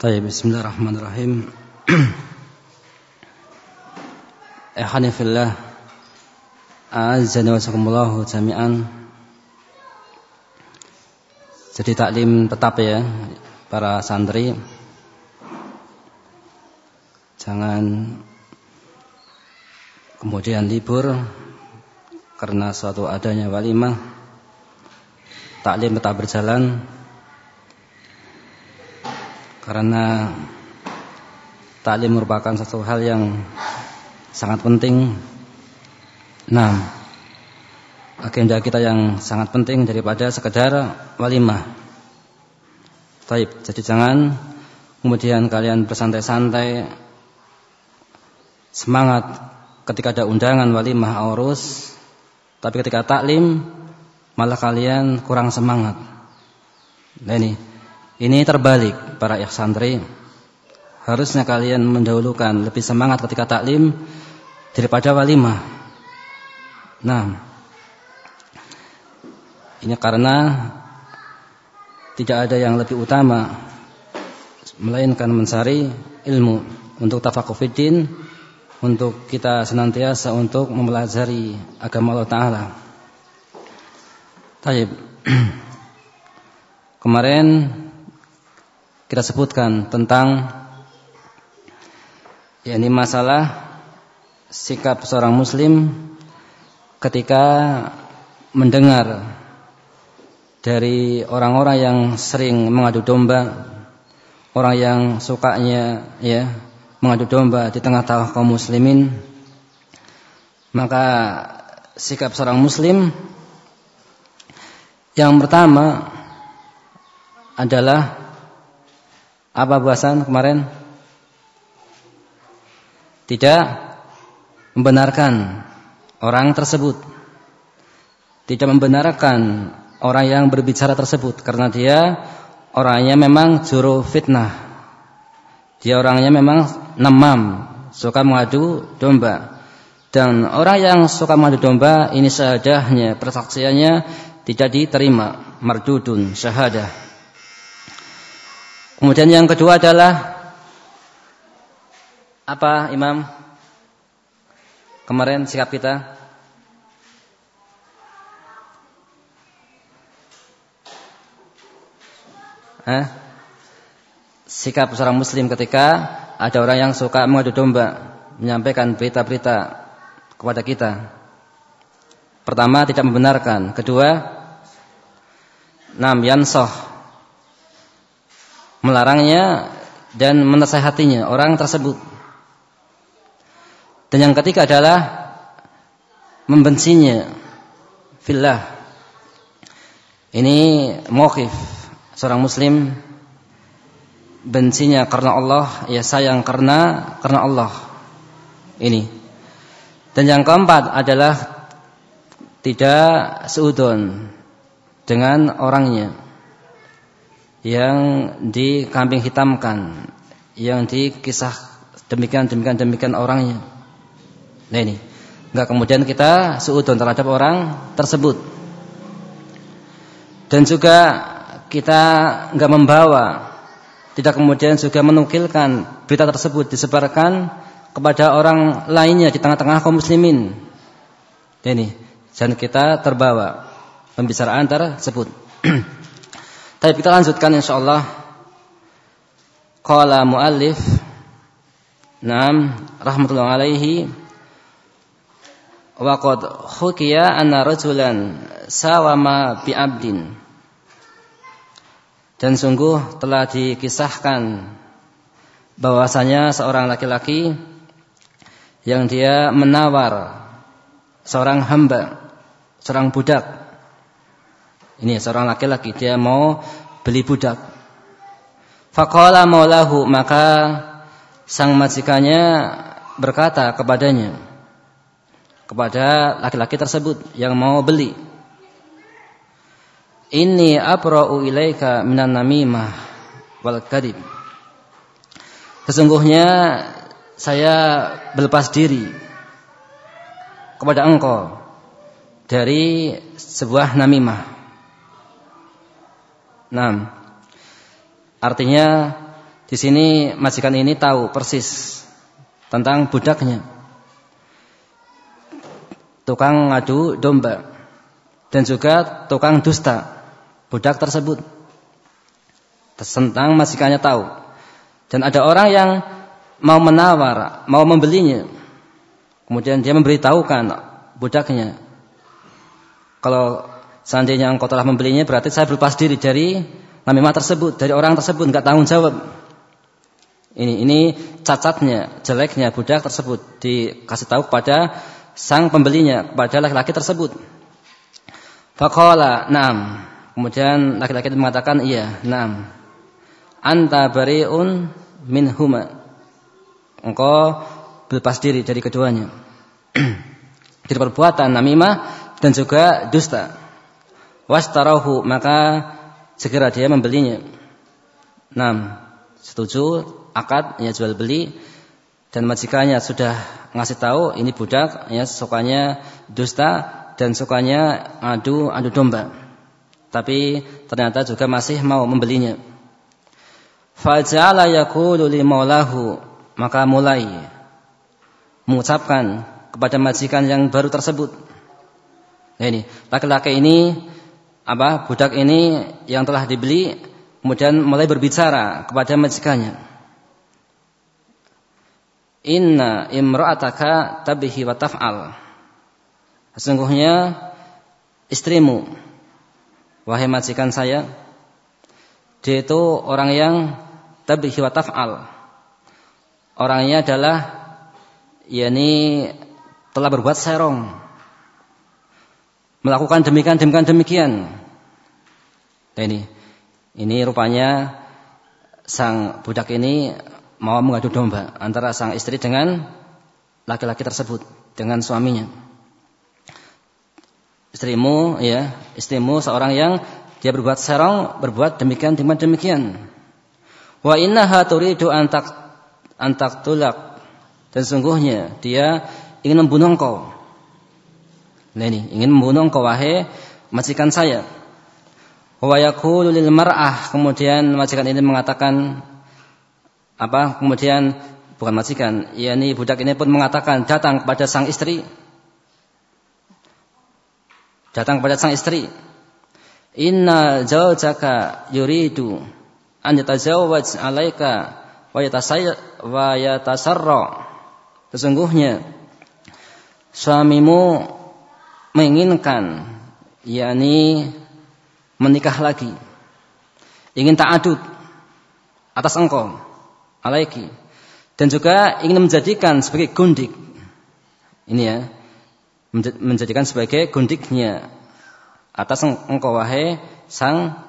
طيب بسم الله الرحمن الرحيم إخواني في الله أعزني وسلم الله جميعا Jadi taklim tetap ya para santri Jangan kemudian libur karena suatu adanya walimah taklim tetap berjalan karena taklim merupakan satu hal yang sangat penting. Nah, agenda kita yang sangat penting daripada sekedar walimah. Taib, jadi jangan kemudian kalian bersantai-santai semangat ketika ada undangan walimah aurus, tapi ketika taklim malah kalian kurang semangat. Nah ini ini terbalik para santri. Harusnya kalian mendahulukan lebih semangat ketika taklim daripada walimah. Nah, ini karena tidak ada yang lebih utama melainkan mencari ilmu untuk tafakufiddin untuk kita senantiasa untuk mempelajari agama Allah Taala. Taib. Kemarin kita sebutkan tentang ya ini masalah sikap seorang muslim ketika mendengar dari orang-orang yang sering mengadu domba, orang yang sukanya ya mengadu domba di tengah-tengah kaum muslimin, maka sikap seorang muslim yang pertama adalah apa bahasan kemarin? Tidak membenarkan orang tersebut. Tidak membenarkan orang yang berbicara tersebut karena dia orangnya memang juru fitnah. Dia orangnya memang namam, suka mengadu domba. Dan orang yang suka mengadu domba ini sahadahnya, persaksiannya tidak diterima, mardudun syahadah. Kemudian yang kedua adalah apa Imam? Kemarin sikap kita eh? Sikap seorang muslim ketika ada orang yang suka mengadu domba Menyampaikan berita-berita kepada kita Pertama tidak membenarkan Kedua Nam yansoh melarangnya dan menasehatinya orang tersebut. Dan yang ketiga adalah membencinya fillah. Ini mokif seorang muslim bencinya karena Allah, ya sayang karena karena Allah. Ini. Dan yang keempat adalah tidak seudon dengan orangnya yang dikambing hitamkan, yang dikisah demikian demikian demikian orangnya. Nah ini, enggak kemudian kita seudon terhadap orang tersebut. Dan juga kita enggak membawa, tidak kemudian juga menukilkan berita tersebut disebarkan kepada orang lainnya di tengah-tengah kaum muslimin. Nah ini, jangan kita terbawa pembicaraan tersebut. Tapi kita lanjutkan insyaallah. Qala muallif Naam rahmatullah alaihi. Wa qad khukiya anna rajulan sawama bi abdin. Dan sungguh telah dikisahkan bahwasanya seorang laki-laki yang dia menawar seorang hamba, seorang budak ini seorang laki-laki dia mau beli budak. Faqala maulahu maka sang majikannya berkata kepadanya kepada laki-laki tersebut yang mau beli. Ini abra'u ilaika minan namimah wal kadib. Sesungguhnya saya berlepas diri kepada engkau dari sebuah namimah Nah, artinya Di sini majikan ini tahu persis tentang budaknya. Tukang ngadu domba dan juga tukang dusta budak tersebut. Tentang majikannya tahu. Dan ada orang yang mau menawar, mau membelinya. Kemudian dia memberitahukan budaknya. Kalau seandainya engkau telah membelinya berarti saya berlepas diri dari namimah tersebut, dari orang tersebut nggak tanggung jawab. Ini ini cacatnya, jeleknya budak tersebut dikasih tahu kepada sang pembelinya, kepada laki-laki tersebut. Faqala, "Na'am." Kemudian laki-laki itu mengatakan, "Iya, na'am." Anta bari'un min huma. Engkau berlepas diri dari keduanya. dari perbuatan namimah dan juga dusta. Wastarahu maka segera dia membelinya. Nah, setuju akad ya jual beli dan majikannya sudah ngasih tahu ini budak ya sukanya dusta dan sukanya adu adu domba. Tapi ternyata juga masih mau membelinya. Faja'ala yaqulu li maulahu maka mulai mengucapkan kepada majikan yang baru tersebut. Nah ini, laki-laki ini apa budak ini yang telah dibeli kemudian mulai berbicara kepada majikannya. Inna imra'ataka tabihi wa taf'al. Sesungguhnya istrimu wahai majikan saya dia itu orang yang tabihi wa taf'al. Orangnya adalah yakni telah berbuat serong melakukan demikian demikian demikian. Nah, ini ini rupanya sang budak ini mau mengadu domba antara sang istri dengan laki-laki tersebut dengan suaminya. Istrimu ya, istrimu seorang yang dia berbuat serong, berbuat demikian demikian demikian. Wa innaha turidu antak antak tulak dan sungguhnya dia ingin membunuh engkau. Nah ini ingin membunuh engkau wahai majikan saya. Wa yaqulu lil mar'ah kemudian majikan ini mengatakan apa? Kemudian bukan majikan, yakni budak ini pun mengatakan datang kepada sang istri. Datang kepada sang istri. Inna zawjaka yuridu an yatazawwaj 'alaika wa yatasayya wa yatasarra. Sesungguhnya suamimu menginginkan yakni menikah lagi. Ingin ta'adud atas engkau alaiki. Dan juga ingin menjadikan sebagai gundik. Ini ya menjadikan sebagai gundiknya atas engkau wahai sang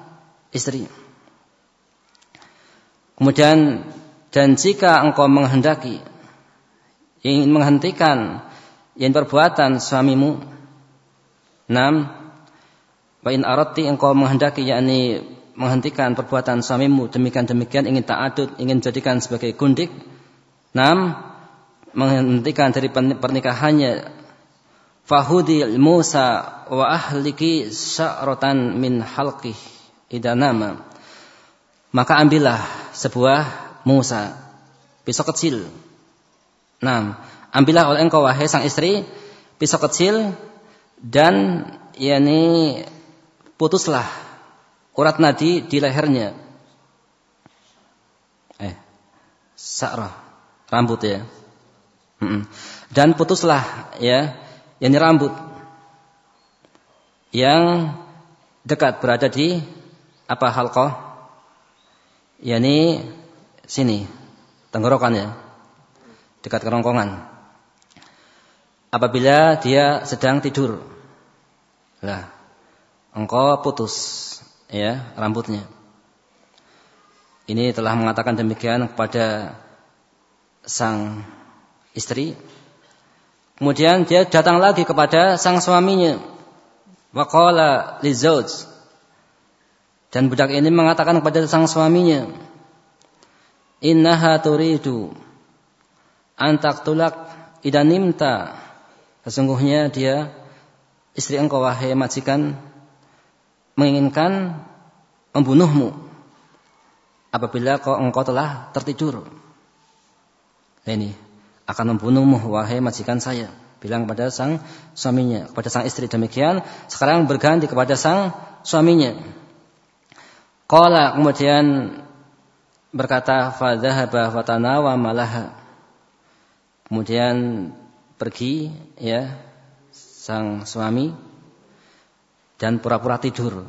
istri. Kemudian dan jika engkau menghendaki ingin menghentikan yang perbuatan suamimu Nam, wa in aradti engkau menghendaki yakni menghentikan perbuatan suamimu demikian demikian ingin ta'adud, ingin jadikan sebagai gundik. Nam, menghentikan dari pernikahannya fahudi Musa wa ahliki sya'ratan min halqih idanama. Maka ambillah sebuah Musa, pisau kecil. Nam, ambillah oleh engkau wahai sang istri pisau kecil dan yakni putuslah urat nadi di lehernya. Eh, sa'rah, rambut ya. Dan putuslah ya, yakni rambut yang dekat berada di apa halqah? yakni sini, tenggorokan ya. Dekat kerongkongan. Apabila dia sedang tidur lah, engkau putus ya rambutnya. Ini telah mengatakan demikian kepada sang istri. Kemudian dia datang lagi kepada sang suaminya. Waqala lizauj. Dan budak ini mengatakan kepada sang suaminya, "Innaha turidu an taqtulak idanimta." Sesungguhnya dia istri engkau wahai majikan menginginkan membunuhmu apabila kau engkau telah tertidur. Nah ini akan membunuhmu wahai majikan saya. Bilang kepada sang suaminya, kepada sang istri demikian. Sekarang berganti kepada sang suaminya. Qala kemudian berkata fadzahaba fatanawa malaha. Kemudian pergi ya sang suami dan pura-pura tidur.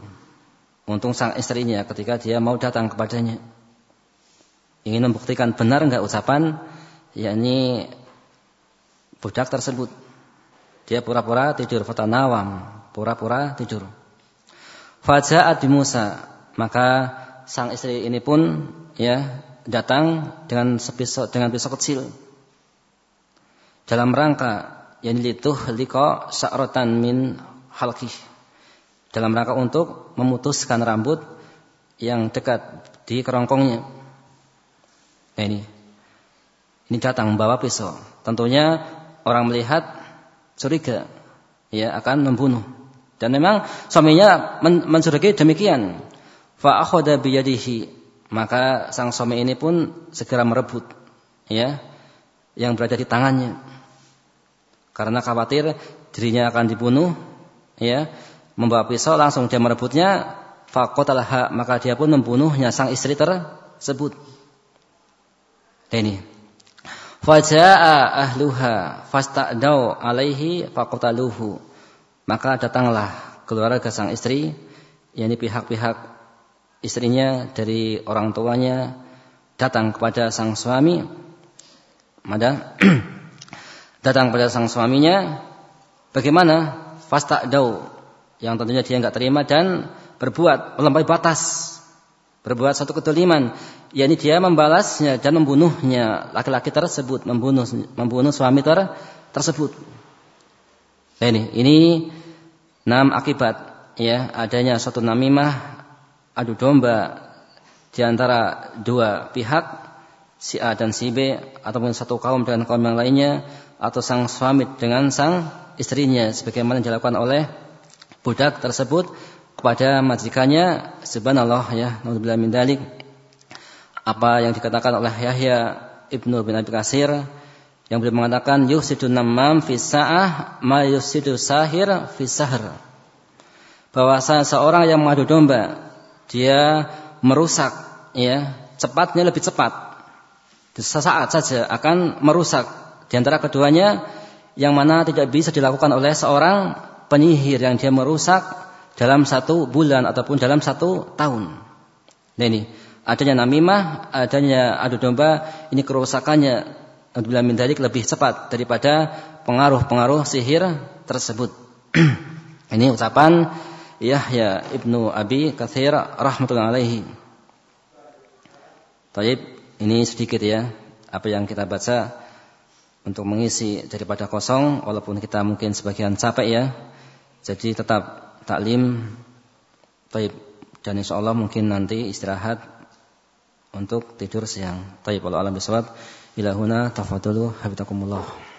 Untung sang istrinya ketika dia mau datang kepadanya. Ingin membuktikan benar enggak ucapan yakni budak tersebut. Dia pura-pura tidur fatanawam, pura-pura tidur. Faja'at di Musa, maka sang istri ini pun ya datang dengan sepisau dengan pisau kecil dalam rangka yang lituh liko sa'rotan min halki dalam rangka untuk memutuskan rambut yang dekat di kerongkongnya. Nah ini ini datang membawa pisau. Tentunya orang melihat curiga, ya akan membunuh. Dan memang suaminya men mencurigai demikian. Fa biyadihi, maka sang suami ini pun segera merebut ya yang berada di tangannya. Karena khawatir dirinya akan dibunuh, ya, membawa pisau langsung dia merebutnya, faqatalah maka dia pun membunuhnya sang istri tersebut. Ini Faja'a ahluha fasta'dau alaihi faqataluhu. Maka datanglah keluarga sang istri, yakni pihak-pihak istrinya dari orang tuanya datang kepada sang suami. Mada datang kepada sang suaminya bagaimana? Fasta'dau yang tentunya dia enggak terima dan berbuat melampaui batas berbuat satu ketoliman yakni dia membalasnya dan membunuhnya. Laki-laki tersebut membunuh membunuh suami ter, tersebut. Nah, ini ini enam akibat ya. Adanya suatu namimah adu domba di antara dua pihak si A dan si B ataupun satu kaum dengan kaum yang lainnya atau sang suami dengan sang istrinya sebagaimana dilakukan oleh budak tersebut kepada majikannya subhanallah ya naudzubillah min dalik. Apa yang dikatakan oleh Yahya Ibnu bin Abi Kasir yang beliau mengatakan yusidu namam fi sa'ah ma yusidu sahir fi sahr. Bahwa seorang yang mengadu domba dia merusak ya cepatnya lebih cepat. Sesaat saja akan merusak di antara keduanya yang mana tidak bisa dilakukan oleh seorang penyihir yang dia merusak dalam satu bulan ataupun dalam satu tahun. Nah ini adanya namimah, adanya adu domba, ini kerusakannya Alhamdulillah min lebih cepat daripada pengaruh-pengaruh sihir tersebut. ini ucapan Yahya ibnu Abi Kathir rahmatullah alaihi. Taib, ini sedikit ya apa yang kita baca untuk mengisi daripada kosong walaupun kita mungkin sebagian capek ya. Jadi tetap taklim Taib dan insya Allah mungkin nanti istirahat untuk tidur siang. Taib Allah alam bisawab. Ilahuna tafadulu habitakumullah.